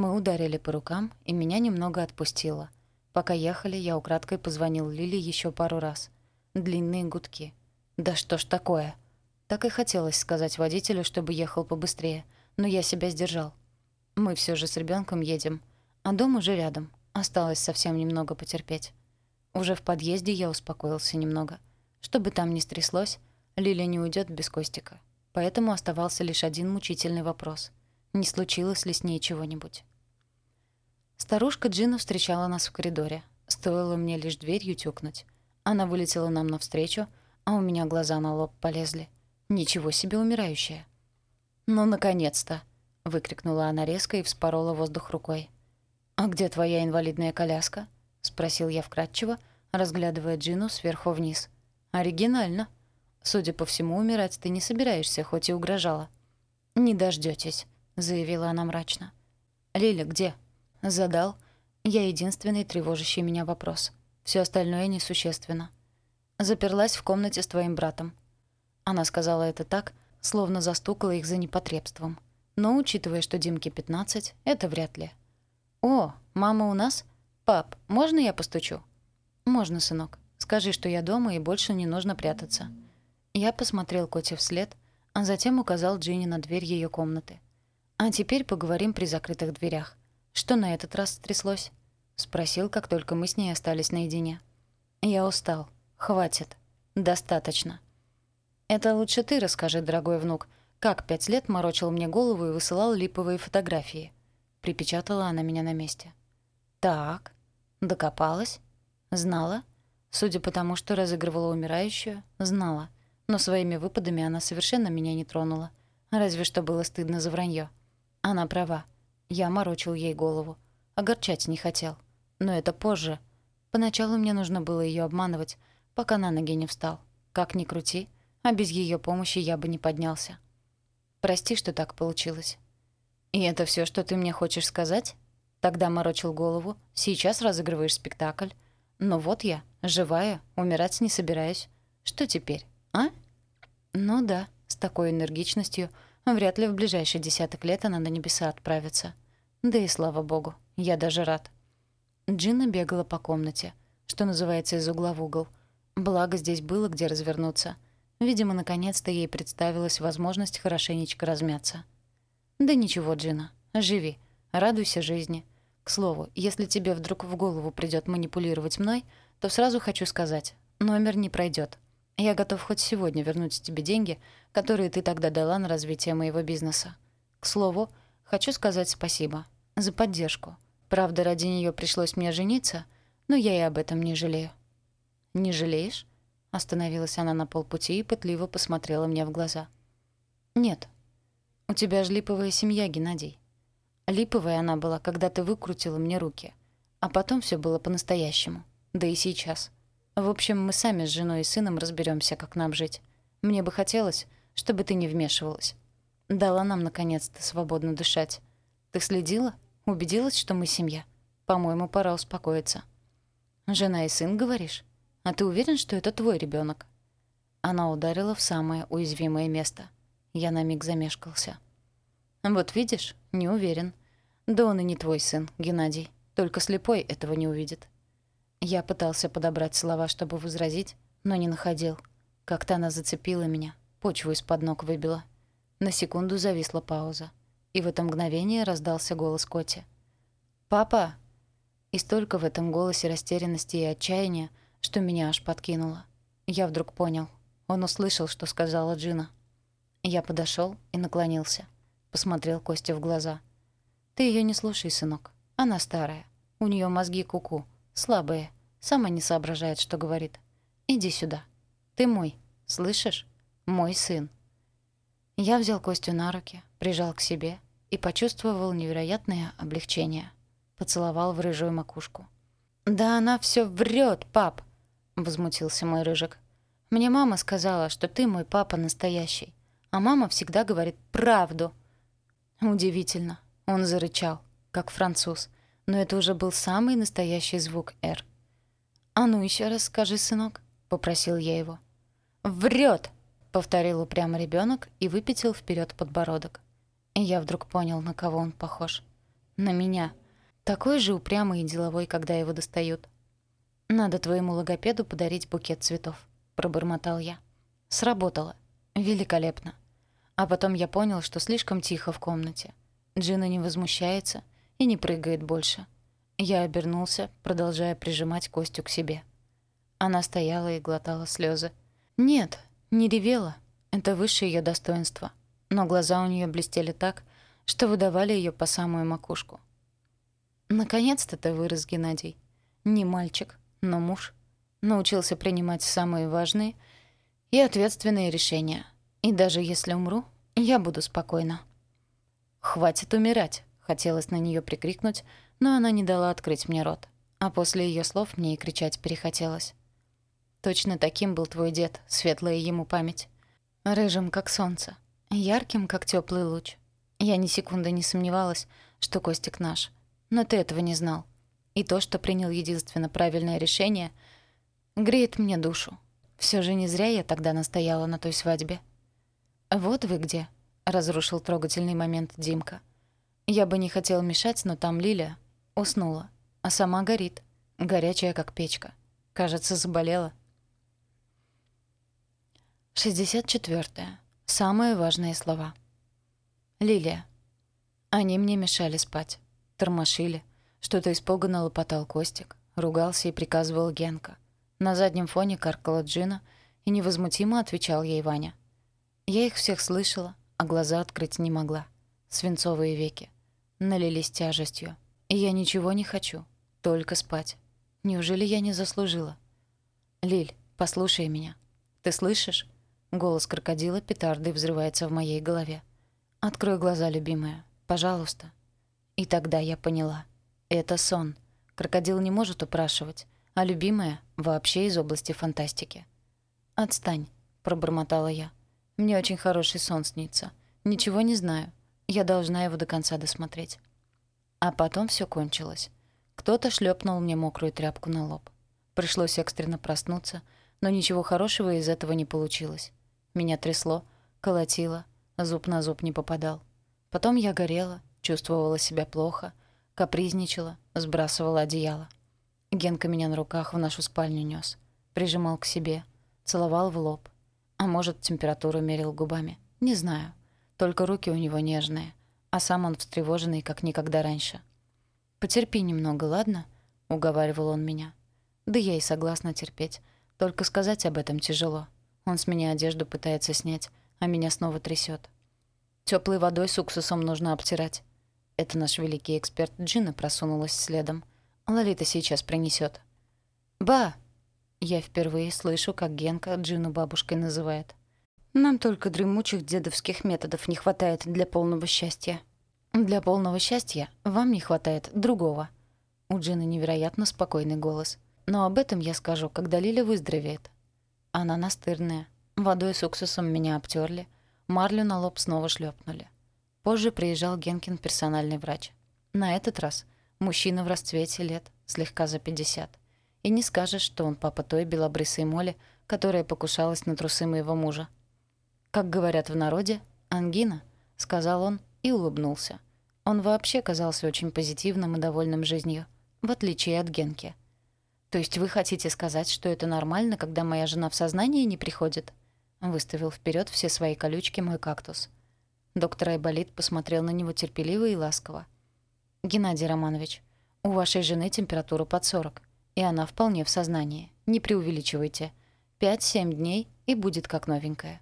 Мы ударили по рукам, и меня немного отпустило. Пока ехали, я украдкой позвонил Лили еще пару раз. Длинные гудки. «Да что ж такое?» Так и хотелось сказать водителю, чтобы ехал побыстрее, но я себя сдержал. Мы все же с ребенком едем, а дом уже рядом. Осталось совсем немного потерпеть. Уже в подъезде я успокоился немного. Что бы там ни стряслось, Лиля не уйдет без Костика. Поэтому оставался лишь один мучительный вопрос. Не случилось ли с ней чего-нибудь? Старушка Джина встречала нас в коридоре. Стоило мне лишь дверью тюкнуть. Она вылетела нам навстречу, а у меня глаза на лоб полезли. Ничего себе умирающая. «Ну, наконец-то!» — выкрикнула она резко и вспорола воздух рукой. «А где твоя инвалидная коляска?» — спросил я вкратчиво, разглядывая Джину сверху вниз. «Оригинально. Судя по всему, умирать ты не собираешься, хоть и угрожала». «Не дождётесь», — заявила она мрачно. «Лиля где?» — задал. Я единственный тревожащий меня вопрос. Все остальное несущественно. Заперлась в комнате с твоим братом. Она сказала это так, словно застукала их за непотребством. Но, учитывая, что Димке 15, это вряд ли. «О, мама у нас? Пап, можно я постучу?» «Можно, сынок. Скажи, что я дома и больше не нужно прятаться». Я посмотрел Коте вслед, а затем указал Джинни на дверь ее комнаты. «А теперь поговорим при закрытых дверях. Что на этот раз стряслось?» — спросил, как только мы с ней остались наедине. «Я устал. Хватит. Достаточно». «Это лучше ты расскажи, дорогой внук, как пять лет морочил мне голову и высылал липовые фотографии». Припечатала она меня на месте. «Так. Докопалась? Знала?» Судя по тому, что разыгрывала умирающую, знала. Но своими выпадами она совершенно меня не тронула. Разве что было стыдно за вранье. Она права. Я морочил ей голову. Огорчать не хотел. Но это позже. Поначалу мне нужно было ее обманывать, пока на ноги не встал. Как ни крути, а без ее помощи я бы не поднялся. Прости, что так получилось. И это все, что ты мне хочешь сказать? Тогда морочил голову. Сейчас разыгрываешь спектакль. Но вот я, живая, умирать не собираюсь. Что теперь, а? Ну да, с такой энергичностью вряд ли в ближайший десяток лет она на небеса отправится. Да и слава богу, я даже рад. Джинна бегала по комнате, что называется, из угла в угол. Благо здесь было где развернуться. Видимо, наконец-то ей представилась возможность хорошенечко размяться. «Да ничего, Джина, живи, радуйся жизни. К слову, если тебе вдруг в голову придёт манипулировать мной, то сразу хочу сказать, номер не пройдёт. Я готов хоть сегодня вернуть тебе деньги, которые ты тогда дала на развитие моего бизнеса. К слову, хочу сказать спасибо за поддержку. Правда, ради неё пришлось мне жениться, но я и об этом не жалею». «Не жалеешь?» Остановилась она на полпути и пытливо посмотрела мне в глаза. «Нет. У тебя же липовая семья, Геннадий. Липовая она была, когда ты выкрутила мне руки. А потом все было по-настоящему. Да и сейчас. В общем, мы сами с женой и сыном разберемся, как нам жить. Мне бы хотелось, чтобы ты не вмешивалась. Дала нам, наконец-то, свободно дышать. Ты следила? Убедилась, что мы семья? По-моему, пора успокоиться. Жена и сын, говоришь? А ты уверен, что это твой ребенок? Она ударила в самое уязвимое место. Я на миг замешкался. Вот видишь, не уверен. Да он и не твой сын, Геннадий. Только слепой этого не увидит. Я пытался подобрать слова, чтобы возразить, но не находил. Как-то она зацепила меня, почву из-под ног выбила. На секунду зависла пауза. И в это мгновение раздался голос Коти. «Папа!» И столько в этом голосе растерянности и отчаяния, что меня аж подкинуло. Я вдруг понял. Он услышал, что сказала Джина. Я подошел и наклонился. Посмотрел Косте в глаза. «Ты ее не слушай, сынок. Она старая. У нее мозги куку, -ку, слабые. Сама не соображает, что говорит. Иди сюда. Ты мой, слышишь? Мой сын». Я взял Костю на руки, прижал к себе и почувствовал невероятное облегчение. Поцеловал в рыжую макушку. «Да она все врет, пап!» возмутился мой рыжик. «Мне мама сказала, что ты мой папа настоящий, а мама всегда говорит правду». Удивительно. Он зарычал, как француз, но это уже был самый настоящий звук «Р». «А ну еще раз скажи, сынок», — попросил я его. «Врет!» — повторил упрямо ребенок и выпятил вперед подбородок. И я вдруг понял, на кого он похож. На меня. Такой же упрямый и деловой, когда его достают. «Надо твоему логопеду подарить букет цветов», — пробормотал я. Сработало. Великолепно. А потом я понял, что слишком тихо в комнате. Джина не возмущается и не прыгает больше. Я обернулся, продолжая прижимать Костю к себе. Она стояла и глотала слезы. Нет, не ревела. Это высшее ее достоинство. Но глаза у нее блестели так, что выдавали ее по самую макушку. Наконец-то ты вырос, Геннадий. Не мальчик, но муж. Научился принимать самые важные и ответственные решения. И даже если умру, я буду спокойна. «Хватит умирать!» — хотелось на нее прикрикнуть, но она не дала открыть мне рот. А после ее слов мне и кричать перехотелось. Точно таким был твой дед, светлая ему память. Рыжим, как солнце, ярким, как теплый луч. Я ни секунды не сомневалась, что Костик наш. Но ты этого не знал. И то, что принял единственно правильное решение, греет мне душу. Все же не зря я тогда настояла на той свадьбе. «Вот вы где», — разрушил трогательный момент Димка. «Я бы не хотел мешать, но там Лиля уснула, а сама горит, горячая, как печка. Кажется, заболела». 64. Самые важные слова. Лилия. Они мне мешали спать. Тормошили. Что-то испуганно лопотал Костик. Ругался и приказывал Генка. На заднем фоне каркала Джина, и невозмутимо отвечал ей Ваня. Я их всех слышала, а глаза открыть не могла. Свинцовые веки. Налились тяжестью. Я ничего не хочу. Только спать. Неужели я не заслужила? Лиль, послушай меня. Ты слышишь? Голос крокодила петардой взрывается в моей голове. «Открой глаза, любимая. Пожалуйста». И тогда я поняла. Это сон. Крокодил не может упрашивать, а любимая вообще из области фантастики. «Отстань», — пробормотала я. «Мне очень хороший сон снится. Ничего не знаю. Я должна его до конца досмотреть». А потом все кончилось. Кто-то шлепнул мне мокрую тряпку на лоб. Пришлось экстренно проснуться, но ничего хорошего из этого не получилось. Меня трясло, колотило, зуб на зуб не попадал. Потом я горела, чувствовала себя плохо, капризничала, сбрасывала одеяло. Генка меня на руках в нашу спальню нес, прижимал к себе, целовал в лоб. А может, температуру мерил губами. Не знаю. Только руки у него нежные, а сам он встревоженный, как никогда раньше. «Потерпи немного, ладно?» — уговаривал он меня. Да я и согласна терпеть. Только сказать об этом тяжело. Он с меня одежду пытается снять, а меня снова трясет. Теплой водой с уксусом нужно обтирать. Это наш великий эксперт Джина просунулась следом. Лолита сейчас принесет. «Ба!» Я впервые слышу, как Генка Джину бабушкой называет. Нам только дремучих дедовских методов не хватает для полного счастья. Для полного счастья вам не хватает другого. У Джины невероятно спокойный голос. Но об этом я скажу, когда Лиля выздоровеет. Она настырная. Водой с уксусом меня обтерли, марлю на лоб снова шлепнули. Позже приезжал Генкин персональный врач. На этот раз мужчина в расцвете лет, слегка за 50. И не скажешь, что он папа той белобрысой моли, которая покушалась на трусы моего мужа. «Как говорят в народе, ангина», — сказал он и улыбнулся. Он вообще казался очень позитивным и довольным жизнью, в отличие от Генки. «То есть вы хотите сказать, что это нормально, когда моя жена в сознание не приходит?» Выставил вперед все свои колючки мой кактус. Доктор Айболит посмотрел на него терпеливо и ласково. «Геннадий Романович, у вашей жены температура под 40, и она вполне в сознании. Не преувеличивайте. Пять-семь дней, и будет как новенькая».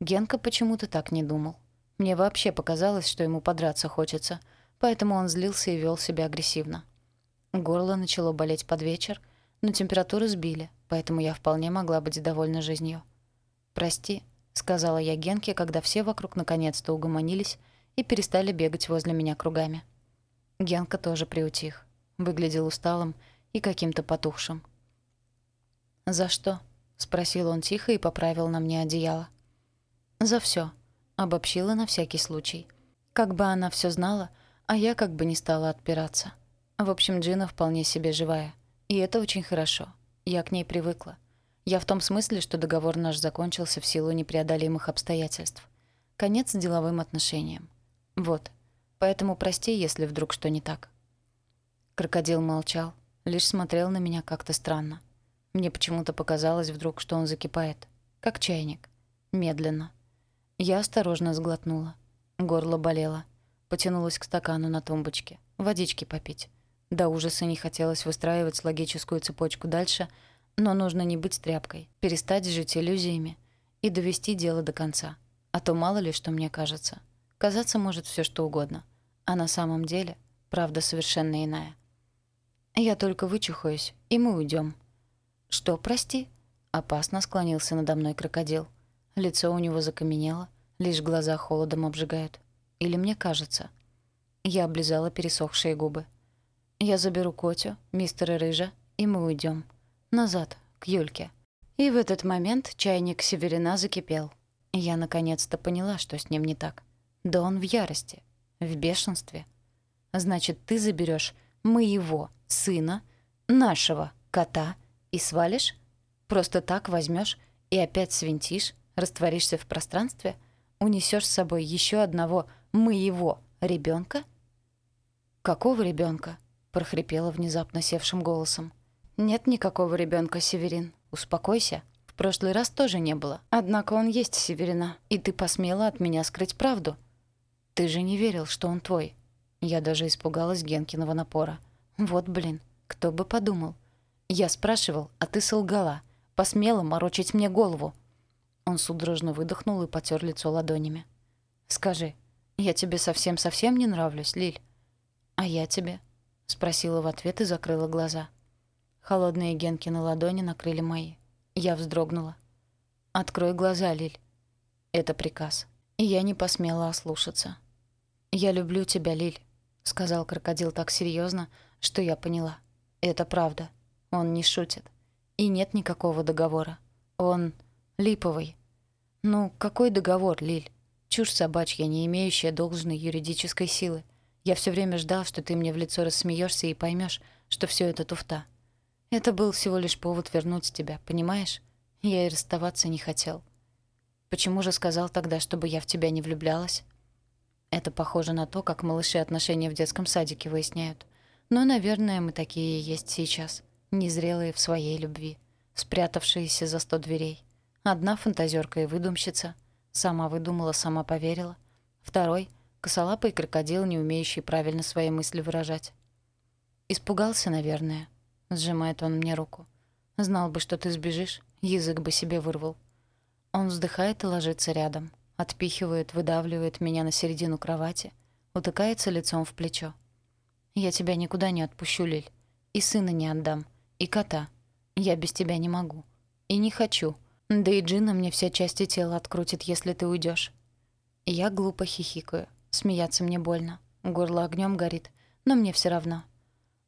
Генка почему-то так не думал. Мне вообще показалось, что ему подраться хочется, поэтому он злился и вел себя агрессивно. Горло начало болеть под вечер, но температуру сбили, поэтому я вполне могла быть довольна жизнью. «Прости», — сказала я Генке, когда все вокруг наконец-то угомонились и перестали бегать возле меня кругами. Генка тоже приутих, выглядел усталым и каким-то потухшим. «За что?» — спросил он тихо и поправил на мне одеяло. «За все, обобщила на всякий случай. Как бы она все знала, а я как бы не стала отпираться. В общем, Джина вполне себе живая. И это очень хорошо. Я к ней привыкла. Я в том смысле, что договор наш закончился в силу непреодолимых обстоятельств. Конец деловым отношениям. Вот. Поэтому прости, если вдруг что не так». Крокодил молчал, лишь смотрел на меня как-то странно. Мне почему-то показалось вдруг, что он закипает, как чайник. Медленно. Я осторожно сглотнула. Горло болело. Потянулась к стакану на тумбочке. Водички попить. До ужаса не хотелось выстраивать логическую цепочку дальше, но нужно не быть тряпкой, перестать жить иллюзиями и довести дело до конца. А то мало ли, что мне кажется. Казаться может все что угодно. А на самом деле правда совершенно иная. Я только вычухаюсь, и мы уйдем. «Что, прости?» Опасно склонился надо мной крокодил. Лицо у него закаменело, лишь глаза холодом обжигают. Или мне кажется. Я облизала пересохшие губы. Я заберу Котю, мистера Рыжа, и мы уйдем Назад, к Юльке. И в этот момент чайник Северина закипел. Я наконец-то поняла, что с ним не так. Да он в ярости, в бешенстве. Значит, ты заберешь моего сына, нашего кота и свалишь? Просто так возьмешь и опять свинтишь, растворишься в пространстве, унесешь с собой еще одного моего ребенка? Какого ребенка? прохрипела внезапно севшим голосом. Нет никакого ребенка, Северин. Успокойся. В прошлый раз тоже не было. Однако он есть, Северина, и ты посмела от меня скрыть правду. Ты же не верил, что он твой. Я даже испугалась Генкиного напора. Вот, блин, кто бы подумал. Я спрашивал, а ты солгала. Посмела морочить мне голову. Он судорожно выдохнул и потер лицо ладонями. «Скажи, я тебе совсем-совсем не нравлюсь, Лиль?» «А я тебе?» — спросила в ответ и закрыла глаза. Холодные Генкины ладони накрыли мои. Я вздрогнула. «Открой глаза, Лиль». Это приказ. И я не посмела ослушаться. «Я люблю тебя, Лиль», — сказал крокодил так серьезно, что я поняла. Это правда. Он не шутит. И нет никакого договора. Он липовый. Ну, какой договор, Лиль? Чушь собачья, не имеющая должной юридической силы. Я все время ждал, что ты мне в лицо рассмеешься и поймешь, что все это туфта. Это был всего лишь повод вернуть тебя, понимаешь? Я и расставаться не хотел. Почему же сказал тогда, чтобы я в тебя не влюблялась? Это похоже на то, как малыши отношения в детском садике выясняют. Но, наверное, мы такие и есть сейчас. Незрелые в своей любви. Спрятавшиеся за сто дверей. Одна фантазерка и выдумщица. Сама выдумала, сама поверила. Второй — косолапый крокодил, не умеющий правильно свои мысли выражать. Испугался, наверное. Сжимает он мне руку. Знал бы, что ты сбежишь, язык бы себе вырвал. Он вздыхает и ложится рядом. Отпихивает, выдавливает меня на середину кровати. Утыкается лицом в плечо. «Я тебя никуда не отпущу, Лиль. И сына не отдам. И кота. Я без тебя не могу. И не хочу. Да и Джина мне все части тела открутит, если ты уйдешь. Я глупо хихикаю. Смеяться мне больно. Горло огнем горит. Но мне все равно.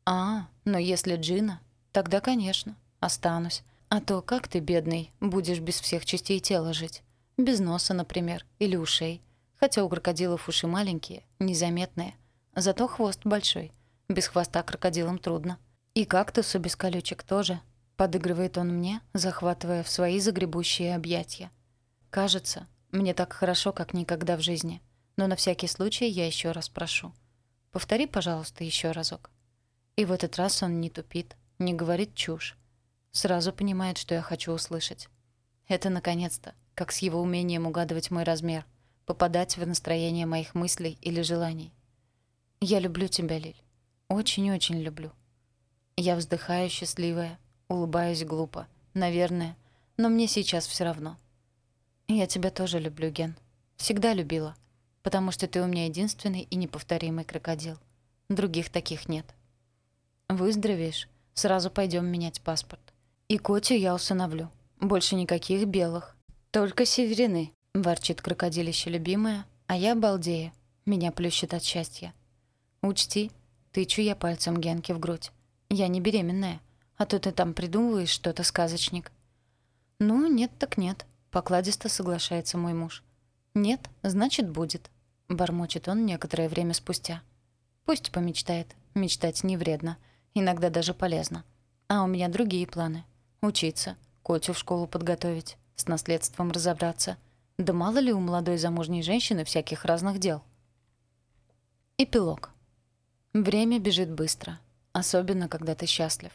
А, но если Джина, тогда, конечно, останусь. А то как ты, бедный, будешь без всех частей тела жить? Без носа, например, или ушей. Хотя у крокодилов уши маленькие, незаметные. Зато хвост большой. Без хвоста крокодилам трудно. И кактусу без колючек тоже. Подыгрывает он мне, захватывая в свои загребущие объятия. Кажется, мне так хорошо, как никогда в жизни. Но на всякий случай я еще раз прошу. Повтори, пожалуйста, еще разок. И в этот раз он не тупит, не говорит чушь. Сразу понимает, что я хочу услышать. Это, наконец-то, как с его умением угадывать мой размер, попадать в настроение моих мыслей или желаний. Я люблю тебя, Лиль. Очень-очень люблю. Я вздыхаю, счастливая, Улыбаюсь глупо. Наверное. Но мне сейчас все равно. Я тебя тоже люблю, Ген. Всегда любила. Потому что ты у меня единственный и неповторимый крокодил. Других таких нет. Выздоровеешь, сразу пойдем менять паспорт. И Котю я усыновлю. Больше никаких белых. Только северины, ворчит крокодилище любимое, а я балдею. Меня плющит от счастья. Учти, тычу я пальцем Генке в грудь. Я не беременная. А то ты там придумываешь что-то, сказочник». «Ну, нет так нет», — покладисто соглашается мой муж. «Нет, значит, будет», — бормочет он некоторое время спустя. «Пусть помечтает. Мечтать не вредно. Иногда даже полезно. А у меня другие планы. Учиться, Котю в школу подготовить, с наследством разобраться. Да мало ли у молодой замужней женщины всяких разных дел». Эпилог. Время бежит быстро, особенно когда ты счастлив.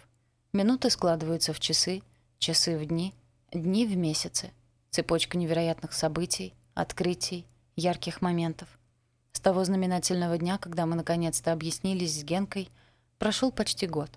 Минуты складываются в часы, часы в дни, дни в месяцы. Цепочка невероятных событий, открытий, ярких моментов. С того знаменательного дня, когда мы наконец-то объяснились с Генкой, прошел почти год.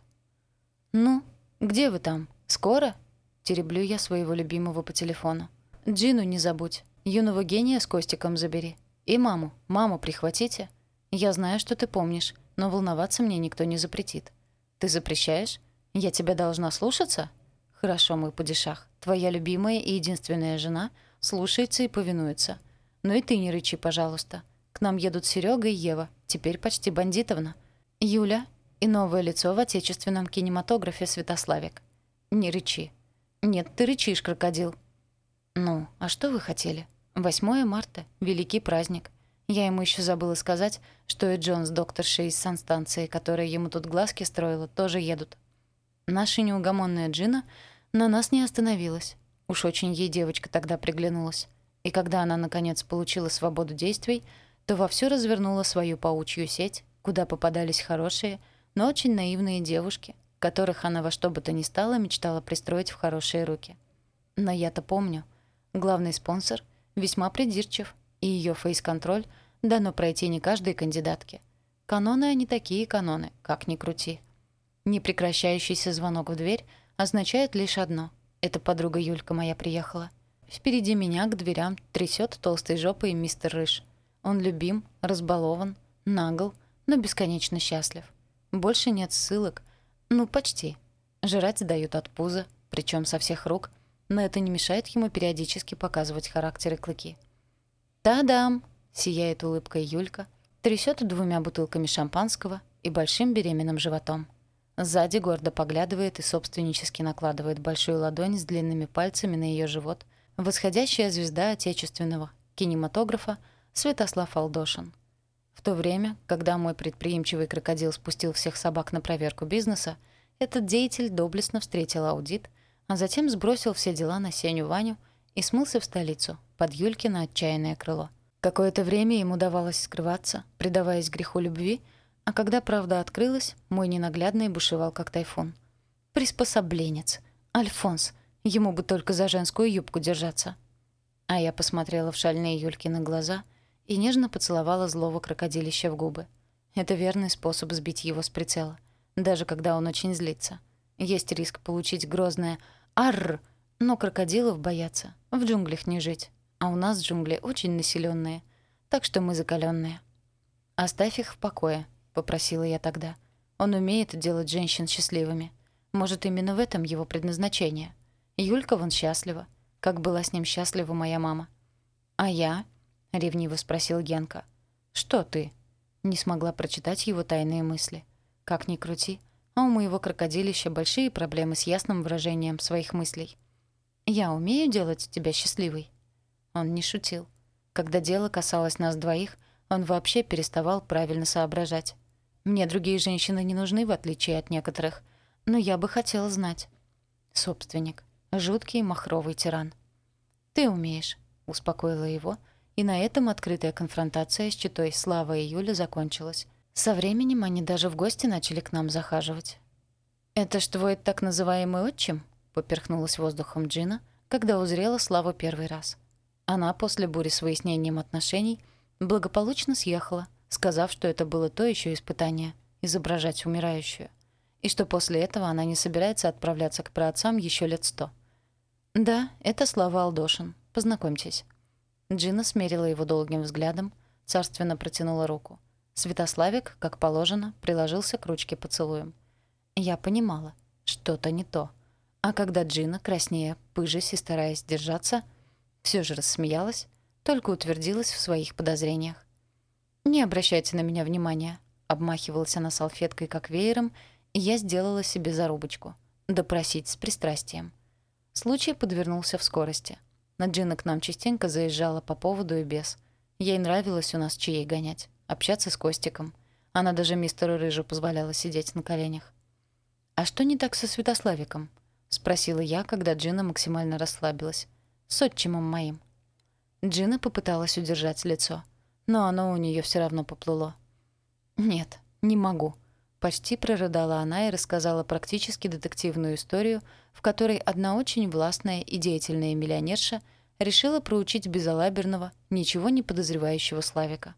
«Ну, где вы там? Скоро?» Тереблю я своего любимого по телефону. «Джину не забудь. Юного гения с Костиком забери. И маму. Маму прихватите. Я знаю, что ты помнишь, но волноваться мне никто не запретит. Ты запрещаешь? Я тебя должна слушаться? Хорошо, мой падишах. Твоя любимая и единственная жена слушается и повинуется. Ну и ты не рычи, пожалуйста. К нам едут Серега и Ева, теперь почти бандитовна. Юля и новое лицо в отечественном кинематографе Святославик. Не рычи. Нет, ты рычишь, крокодил. Ну, а что вы хотели? 8 марта — великий праздник. Я ему еще забыла сказать, что и Джон с докторшей из санстанции, которая ему тут глазки строила, тоже едут. Наша неугомонная Джина на нас не остановилась. Уж очень ей девочка тогда приглянулась. И когда она, наконец, получила свободу действий, то вовсю развернула свою паучью сеть, куда попадались хорошие, но очень наивные девушки, которых она во что бы то ни стало мечтала пристроить в хорошие руки. Но я-то помню. Главный спонсор — весьма придирчив, и ее фейс-контроль дано пройти не каждой кандидатке. Каноны они такие каноны, как ни крути. Непрекращающийся звонок в дверь означает лишь одно — это подруга Юлька моя приехала. Впереди меня к дверям трясет толстой жопой мистер Рыж. Он любим, разбалован, нагл, но бесконечно счастлив. Больше нет ссылок. Ну, почти. Жрать дают от пуза, причем со всех рук, но это не мешает ему периодически показывать характер и клыки. «Та-дам!» — сияет улыбкой Юлька, трясет двумя бутылками шампанского и большим беременным животом. Сзади гордо поглядывает и собственнически накладывает большую ладонь с длинными пальцами на ее живот восходящая звезда отечественного кинематографа Святослав Алдошин. В то время, когда мой предприимчивый крокодил спустил всех собак на проверку бизнеса, этот деятель доблестно встретил аудит а затем сбросил все дела на Сеню Ваню и смылся в столицу, под Юлькино отчаянное крыло. Какое-то время ему давалось скрываться, предаваясь греху любви, а когда правда открылась, мой ненаглядный бушевал как тайфун. Приспособленец. Альфонс. Ему бы только за женскую юбку держаться. А я посмотрела в шальные Юлькины глаза и нежно поцеловала злого крокодилища в губы. Это верный способ сбить его с прицела, даже когда он очень злится. Есть риск получить грозное Арр! Но крокодилов боятся. В джунглях не жить. А у нас джунгли очень населенные, Так что мы закаленные. «Оставь их в покое», — попросила я тогда. «Он умеет делать женщин счастливыми. Может, именно в этом его предназначение. Юлька вон счастлива. Как была с ним счастлива моя мама». «А я?» — ревниво спросил Генка. «Что ты?» Не смогла прочитать его тайные мысли. Как ни крути, а у моего крокодилища большие проблемы с ясным выражением своих мыслей. «Я умею делать тебя счастливой?» Он не шутил. Когда дело касалось нас двоих, он вообще переставал правильно соображать. Мне другие женщины не нужны, в отличие от некоторых, но я бы хотела знать. Собственник. Жуткий махровый тиран. «Ты умеешь», — успокоила его, и на этом открытая конфронтация с читой Слава и Юля закончилась. Со временем они даже в гости начали к нам захаживать. «Это ж твой так называемый отчим?» — поперхнулась воздухом Джина, когда узрела Славу первый раз. Она после бури с выяснением отношений благополучно съехала, сказав, что это было то еще испытание — изображать умирающую, и что после этого она не собирается отправляться к праотцам еще лет сто. «Да, это Слава Алдошин. Познакомьтесь». Джина смерила его долгим взглядом, царственно протянула руку — Святославик, как положено, приложился к ручке поцелуем. Я понимала, что-то не то. А когда Джина, краснея, пыжась и стараясь держаться, все же рассмеялась, только утвердилась в своих подозрениях. «Не обращайте на меня внимания», — обмахивалась она салфеткой, как веером, и я сделала себе зарубочку — допросить с пристрастием. Случай подвернулся в скорости. На Джина к нам частенько заезжала по поводу и без. Ей нравилось у нас чаей гонять общаться с Костиком. Она даже мистеру Рыжу позволяла сидеть на коленях. «А что не так со Святославиком?» — спросила я, когда Джина максимально расслабилась. «С отчимом моим». Джина попыталась удержать лицо, но оно у нее все равно поплыло. «Нет, не могу», — почти прорыдала она и рассказала практически детективную историю, в которой одна очень властная и деятельная миллионерша решила проучить безалаберного, ничего не подозревающего Славика.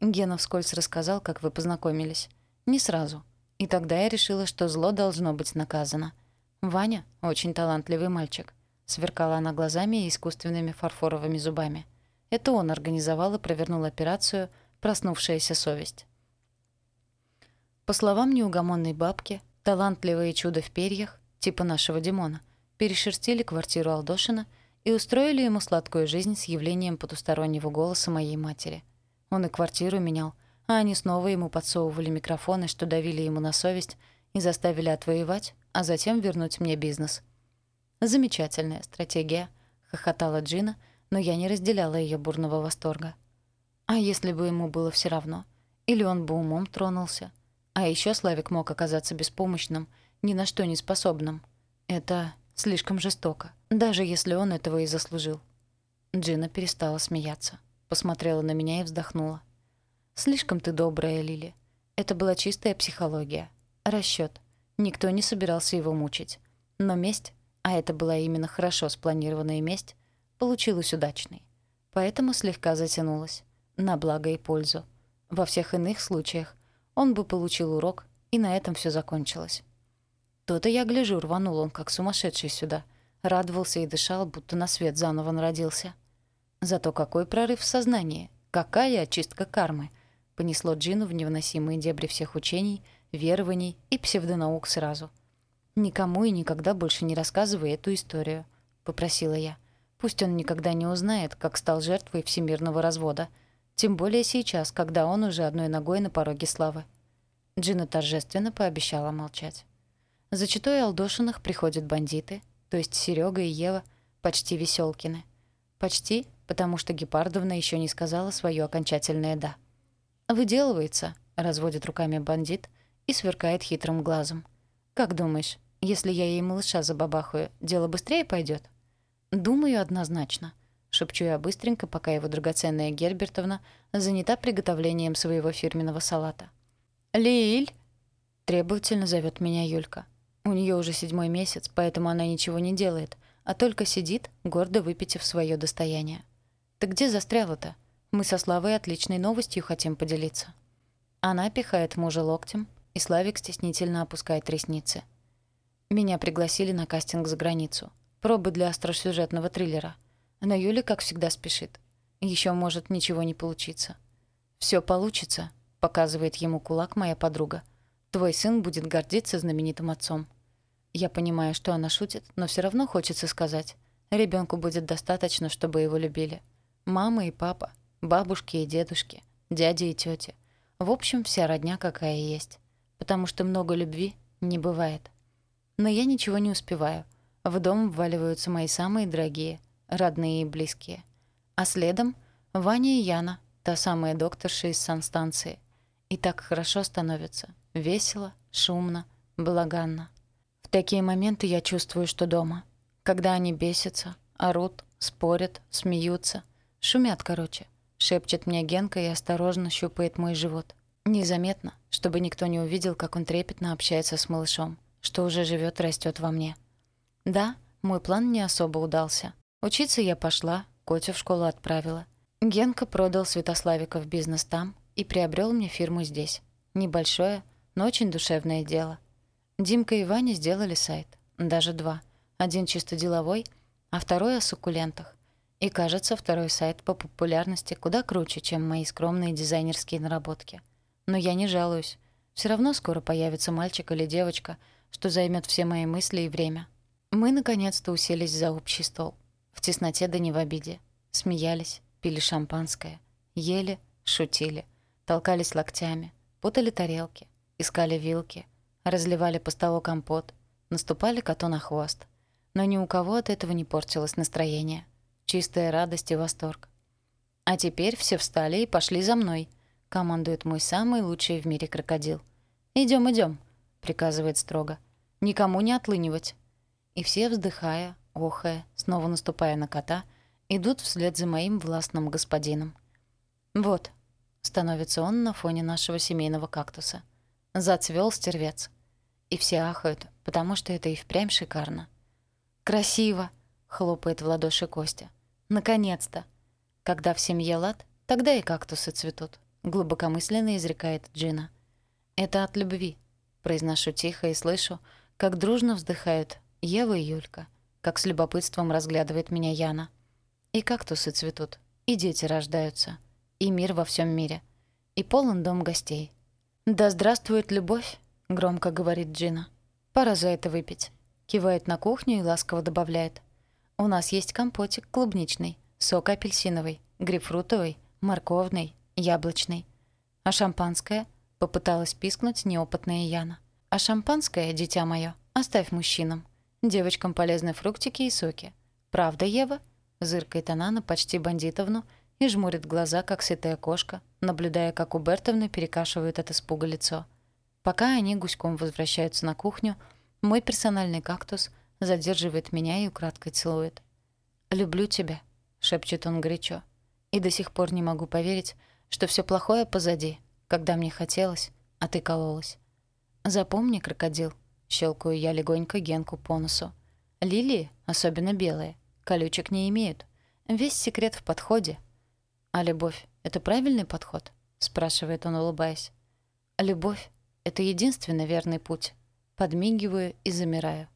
Гена вскользь рассказал, как вы познакомились. Не сразу. И тогда я решила, что зло должно быть наказано. Ваня — очень талантливый мальчик. Сверкала она глазами и искусственными фарфоровыми зубами. Это он организовал и провернул операцию «Проснувшаяся совесть». По словам неугомонной бабки, талантливые чудо в перьях, типа нашего Димона, перешерстили квартиру Алдошина и устроили ему сладкую жизнь с явлением потустороннего голоса моей матери. Он и квартиру менял, а они снова ему подсовывали микрофоны, что давили ему на совесть и заставили отвоевать, а затем вернуть мне бизнес. «Замечательная стратегия», — хохотала Джина, но я не разделяла ее бурного восторга. А если бы ему было все равно? Или он бы умом тронулся? А еще Славик мог оказаться беспомощным, ни на что не способным. Это слишком жестоко, даже если он этого и заслужил. Джина перестала смеяться, посмотрела на меня и вздохнула. «Слишком ты добрая, Лили. Это была чистая психология. Расчёт. Никто не собирался его мучить. Но месть, а это была именно хорошо спланированная месть, получилась удачной. Поэтому слегка затянулась. На благо и пользу. Во всех иных случаях он бы получил урок, и на этом все закончилось. То-то я гляжу, рванул он, как сумасшедший сюда. Радовался и дышал, будто на свет заново народился. Зато какой прорыв в сознании, какая очистка кармы. Понесло Джину в невыносимые дебри всех учений, верований и псевдонаук сразу. «Никому и никогда больше не рассказывай эту историю», — попросила я. «Пусть он никогда не узнает, как стал жертвой всемирного развода», — тем более сейчас, когда он уже одной ногой на пороге славы. Джина торжественно пообещала молчать. За читой Алдошиных приходят бандиты, то есть Серега и Ева, почти веселкины. Почти, потому что Гепардовна еще не сказала свое окончательное «да». «Выделывается», — разводит руками бандит и сверкает хитрым глазом. «Как думаешь, если я ей малыша забабахаю, дело быстрее пойдет? «Думаю, однозначно», шепчу я быстренько, пока его драгоценная Гербертовна занята приготовлением своего фирменного салата. «Лиль!» — требовательно зовет меня Юлька. У нее уже седьмой месяц, поэтому она ничего не делает, а только сидит, гордо выпитив свое достояние. «Ты где застряла-то? Мы со Славой отличной новостью хотим поделиться». Она пихает мужа локтем, и Славик стеснительно опускает ресницы. Меня пригласили на кастинг за границу. Пробы для остросюжетного триллера. Но Юля, как всегда, спешит. Еще может ничего не получиться. Все получится», — показывает ему кулак моя подруга. «Твой сын будет гордиться знаменитым отцом». Я понимаю, что она шутит, но все равно хочется сказать. Ребенку будет достаточно, чтобы его любили. Мама и папа, бабушки и дедушки, дяди и тети. В общем, вся родня какая есть. Потому что много любви не бывает. Но я ничего не успеваю. В дом вваливаются мои самые дорогие — родные и близкие. А следом Ваня и Яна, та самая докторша из санстанции. И так хорошо становится. Весело, шумно, благанно. В такие моменты я чувствую, что дома. Когда они бесятся, орут, спорят, смеются. Шумят, короче. Шепчет мне Генка и осторожно щупает мой живот. Незаметно, чтобы никто не увидел, как он трепетно общается с малышом, что уже живет и растет во мне. Да, мой план не особо удался. Учиться я пошла, Котю в школу отправила. Генка продал Святославика в бизнес там и приобрел мне фирму здесь. Небольшое, но очень душевное дело. Димка и Ваня сделали сайт. Даже два. Один чисто деловой, а второй о суккулентах. И, кажется, второй сайт по популярности куда круче, чем мои скромные дизайнерские наработки. Но я не жалуюсь. Все равно скоро появится мальчик или девочка, что займет все мои мысли и время. Мы наконец-то уселись за общий стол. В тесноте да не в обиде. Смеялись, пили шампанское, ели, шутили, толкались локтями, путали тарелки, искали вилки, разливали по столу компот, наступали коту на хвост. Но ни у кого от этого не портилось настроение. Чистая радость и восторг. «А теперь все встали и пошли за мной», — командует мой самый лучший в мире крокодил. «Идём, идём», — приказывает строго. «Никому не отлынивать». И все, вздыхая, охая, снова наступая на кота, идут вслед за моим властным господином. «Вот», становится он на фоне нашего семейного кактуса. Зацвел стервец. И все ахают, потому что это и впрямь шикарно. «Красиво!» — хлопает в ладоши Костя. «Наконец-то!» Когда в семье лад, тогда и кактусы цветут, глубокомысленно изрекает Джина. Это от любви, произношу тихо и слышу, как дружно вздыхают Ева и Юлька, как с любопытством разглядывает меня Яна. И кактусы цветут, и дети рождаются, и мир во всем мире, и полон дом гостей. «Да здравствует любовь!» — громко говорит Джина. «Пора за это выпить». Кивает на кухню и ласково добавляет. «У нас есть компотик клубничный. Сок апельсиновый, грейпфрутовый, морковный, яблочный. А шампанское? Попыталась пискнуть неопытная Яна. А шампанское, дитя мое, оставь мужчинам. Девочкам полезны фруктики и соки. Правда, Ева? Зыркает она на почти бандитовну и жмурит глаза, как сытая кошка, наблюдая, как у Бертовны перекашивают от испуга лицо. Пока они гуськом возвращаются на кухню, мой персональный кактус задерживает меня и украдкой целует. «Люблю тебя», шепчет он горячо. И до сих пор не могу поверить, что все плохое позади, когда мне хотелось, а ты кололась. Запомни, крокодил, щелкаю я легонько Генку по носу. Лилии, особенно белые, колючек не имеют. Весь секрет в подходе. А любовь — это правильный подход? спрашивает он, улыбаясь. Любовь — это единственный верный путь. Подмигиваю и замираю.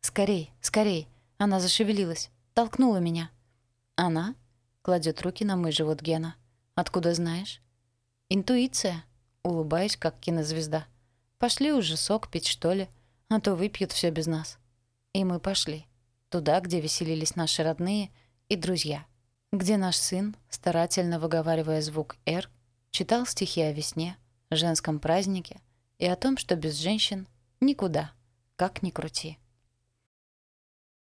Скорей, скорей! Она зашевелилась, толкнула меня. «Она?» — кладет руки на мой живот Гена. «Откуда знаешь?» «Интуиция», — улыбаюсь, как кинозвезда. «Пошли уже сок пить, что ли, а то выпьют все без нас». И мы пошли. Туда, где веселились наши родные и друзья. Где наш сын, старательно выговаривая звук «Р», читал стихи о весне, женском празднике и о том, что без женщин никуда, как ни крути.